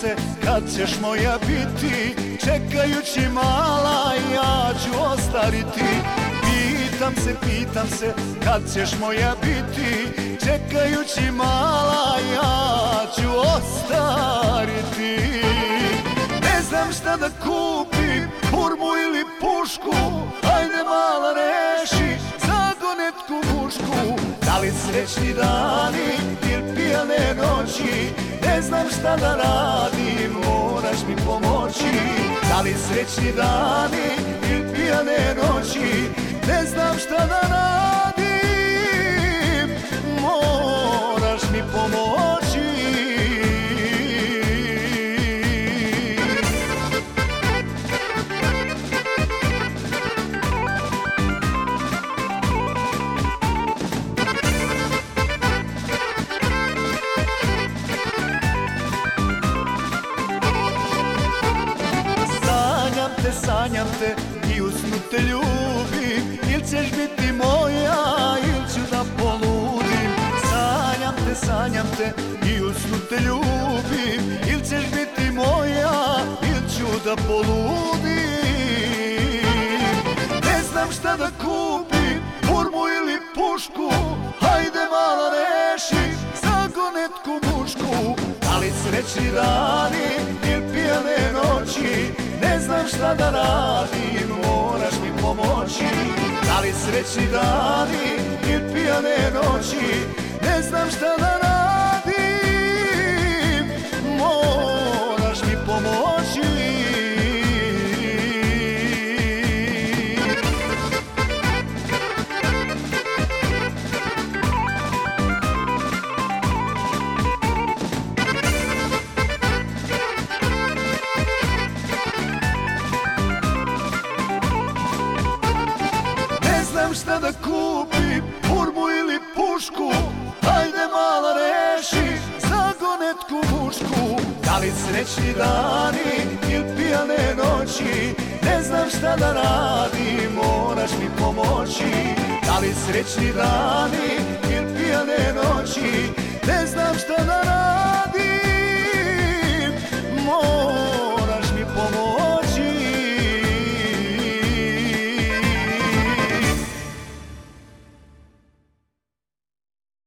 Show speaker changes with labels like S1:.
S1: se kad ćeš moja biti? Čekajući mala ja ću ostariti. Pitam se, pitam se kad ćeš moja biti? Čekajući mala ja ću ostariti. Ne znam šta da kupim, hurmu ili pušku. Ajde mala reši zagonetku mušku. Da li srećni noći Ne znam šta da radim, moraš mi pomoći. Da li srećni dani ili pijane noći Ne znam šta da radim, te ljubim? Il ćeš biti moja, il ću da poludim? Sanjam te, sanjam te i usnu te ljubim? Il ćeš biti moja, il ću da poludim? Ne znam šta da kupim, furmu ili pušku Hajde malo reši zagonetku mušku. Da li srećni dani ili pijane noći Ne znam šta da radim, pomoći Da li srećni dani ili pijane noći Ne znam šta da radim, moraš mi pomoći Ne znam šta da kupim, furmu ili pušku. Ajde mala reši zagonetku mušku. Da li srećni dani ili pijane noći? Ne znam šta da radim, moraš mi pomoći. Da li srećni dani ili pijane